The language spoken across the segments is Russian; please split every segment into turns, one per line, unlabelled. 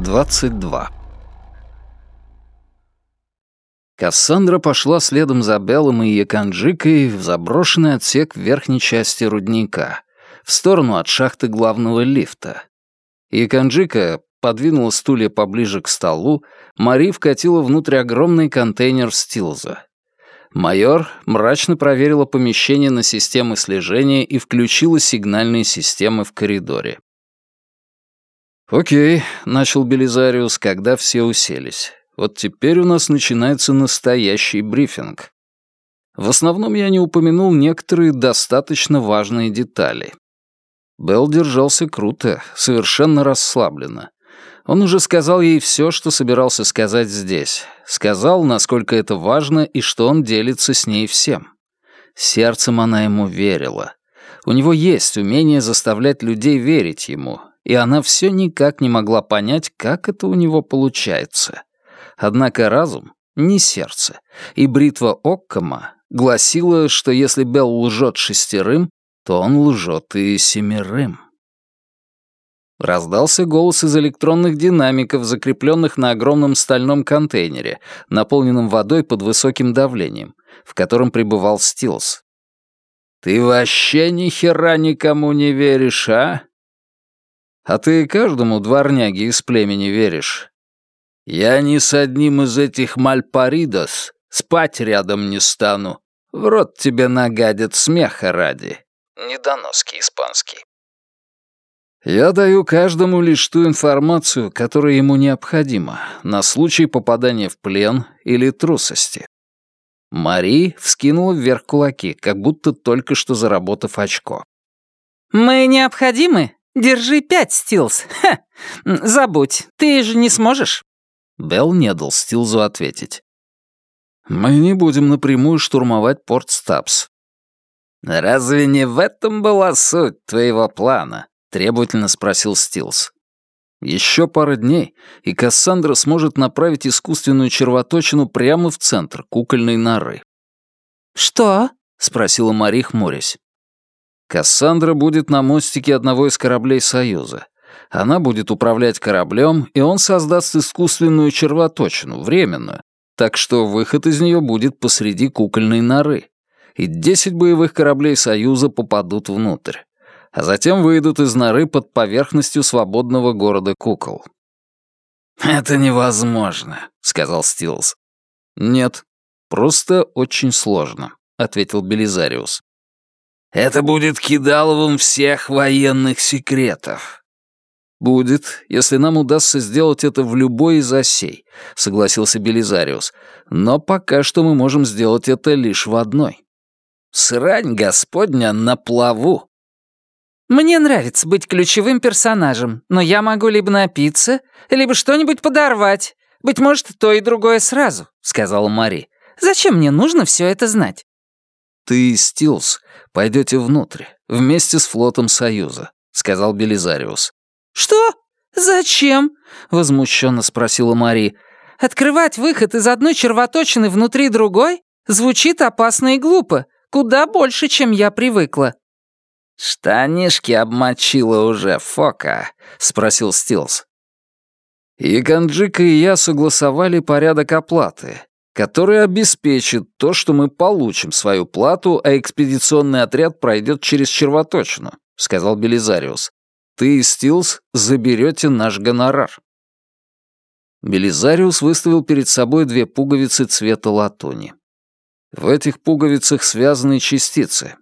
22. Кассандра пошла следом за Беллом и Яканджикой в заброшенный отсек в верхней части рудника, в сторону от шахты главного лифта. Яканджика подвинула стулья поближе к столу, Мари вкатила внутрь огромный контейнер стилза. Майор мрачно проверила помещение на системы слежения и включила сигнальные системы в коридоре. «Окей», — начал Белизариус, когда все уселись. «Вот теперь у нас начинается настоящий брифинг. В основном я не упомянул некоторые достаточно важные детали. Белл держался круто, совершенно расслабленно. Он уже сказал ей все, что собирался сказать здесь. Сказал, насколько это важно и что он делится с ней всем. Сердцем она ему верила. У него есть умение заставлять людей верить ему, и она все никак не могла понять, как это у него получается. Однако разум — не сердце, и бритва Оккома гласила, что если Белл лжет шестерым, то он лжет и семерым. Раздался голос из электронных динамиков, закрепленных на огромном стальном контейнере, наполненном водой под высоким давлением, в котором пребывал Стилс. «Ты вообще ни хера никому не веришь, а?» А ты каждому дворняге из племени веришь? Я ни с одним из этих мальпаридос спать рядом не стану. В рот тебе нагадят смеха ради. Недоноски испанский. Я даю каждому лишь ту информацию, которая ему необходима, на случай попадания в плен или трусости. Мари вскинула вверх кулаки, как будто только что заработав очко.
«Мы необходимы?» «Держи пять, Стилс. Ха! Забудь, ты же не сможешь».
Белл не дал Стилзу ответить. «Мы не будем напрямую штурмовать порт Стабс». «Разве не в этом была суть твоего плана?» — требовательно спросил Стилс. Еще пара дней, и Кассандра сможет направить искусственную червоточину прямо в центр кукольной норы.
«Что?»
— спросила Мари, хмурясь. Кассандра будет на мостике одного из кораблей Союза. Она будет управлять кораблем, и он создаст искусственную червоточину, временную, так что выход из нее будет посреди кукольной норы. И десять боевых кораблей Союза попадут внутрь. А затем выйдут из норы под поверхностью свободного города кукол. «Это невозможно», — сказал Стилс. «Нет, просто очень сложно», — ответил Белизариус. Это будет кидаловым всех военных секретов. Будет, если нам удастся сделать это в любой из осей, согласился Белизариус. Но пока что мы можем сделать это лишь в одной. Срань Господня на плаву.
Мне нравится быть ключевым персонажем, но я могу либо напиться, либо что-нибудь подорвать. Быть может, то и другое сразу, сказала Мари. Зачем мне нужно все это знать?
Ты, Стилс, пойдете внутрь, вместе с флотом Союза», — сказал Белизариус.
«Что? Зачем?» — возмущенно спросила Мари. «Открывать выход из одной червоточины внутри другой звучит опасно и глупо, куда больше, чем я привыкла».
«Штанишки обмочила уже, Фока?» — спросил Стилс. И Канджика и я согласовали порядок оплаты, который обеспечит то, что мы получим свою плату, а экспедиционный отряд пройдет через червоточину», — сказал Белизариус. «Ты и Стилс заберете наш гонорар». Белизариус выставил перед собой две пуговицы цвета латуни. В этих пуговицах связаны частицы.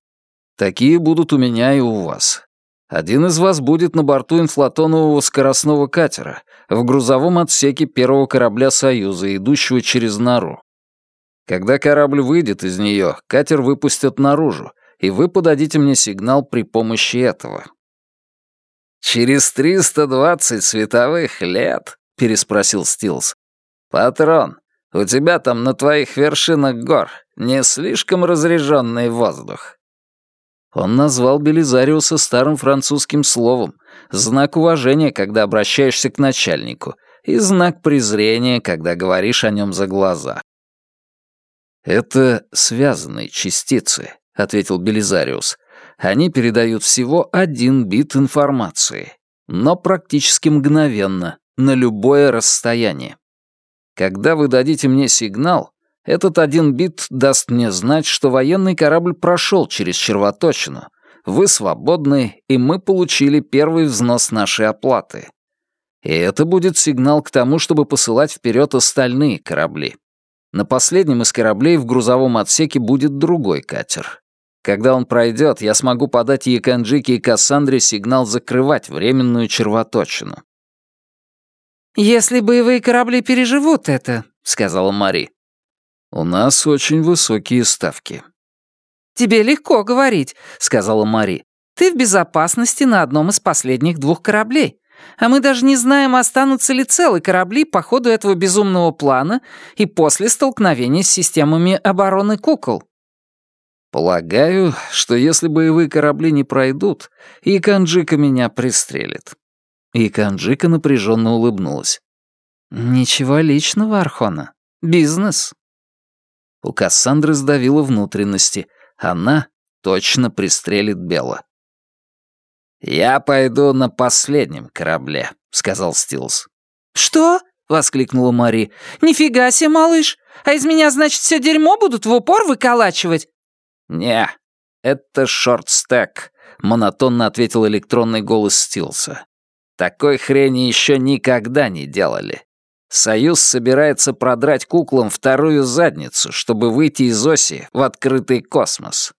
Такие будут у меня и у вас. Один из вас будет на борту инфлатонового скоростного катера, в грузовом отсеке первого корабля «Союза», идущего через нору. Когда корабль выйдет из нее, катер выпустят наружу, и вы подадите мне сигнал при помощи этого». «Через 320 световых лет?» — переспросил Стилс. «Патрон, у тебя там на твоих вершинах гор не слишком разряженный воздух?» Он назвал Белизариуса старым французским словом, знак уважения, когда обращаешься к начальнику, и знак презрения, когда говоришь о нем за глаза. «Это связанные частицы», — ответил Белизариус. «Они передают всего один бит информации, но практически мгновенно, на любое расстояние. Когда вы дадите мне сигнал, этот один бит даст мне знать, что военный корабль прошел через червоточину. Вы свободны, и мы получили первый взнос нашей оплаты. И это будет сигнал к тому, чтобы посылать вперед остальные корабли. На последнем из кораблей в грузовом отсеке будет другой катер. Когда он пройдет, я смогу подать Яканджике и Кассандре сигнал закрывать временную червоточину.
«Если боевые корабли переживут это», — сказала Мари.
«У нас очень высокие ставки».
«Тебе легко говорить», — сказала Мари. «Ты в безопасности на одном из последних двух кораблей. А мы даже не знаем, останутся ли целые корабли по ходу этого безумного плана и после столкновения с системами обороны кукол».
«Полагаю, что если боевые корабли не пройдут, и Канджика меня пристрелит». И Канджика напряженно улыбнулась.
«Ничего личного, Архона. Бизнес».
У Кассандры сдавило внутренности. Она точно пристрелит Бела. «Я пойду на последнем корабле», — сказал Стилс.
«Что?» — воскликнула Мари. «Нифига себе, малыш! А из меня, значит, все дерьмо будут в упор выколачивать?»
«Не, это шорт-стек», — монотонно ответил электронный голос Стилса. «Такой хрени еще никогда не делали. Союз собирается продрать куклам вторую задницу, чтобы выйти из оси в открытый космос.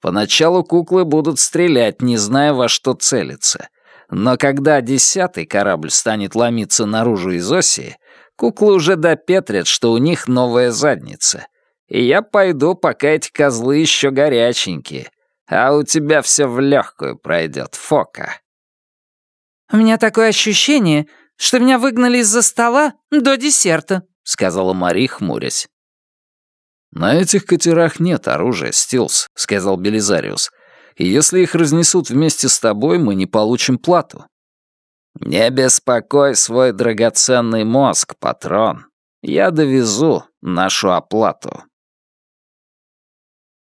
Поначалу куклы будут стрелять, не зная, во что целиться. Но когда десятый корабль станет ломиться наружу из оси, куклы уже допетрят, что у них новая задница. И я пойду, пока эти козлы еще горяченькие. А у тебя все в легкую пройдет, Фока.
«У меня такое ощущение, что меня выгнали из-за стола до десерта», — сказала Мари, хмурясь.
«На этих катерах нет оружия, Стилс», — сказал Белизариус. «И если их разнесут вместе с тобой, мы не получим плату». «Не беспокой свой драгоценный мозг, патрон. Я довезу нашу оплату».